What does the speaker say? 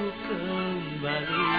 akan ku kembali lagi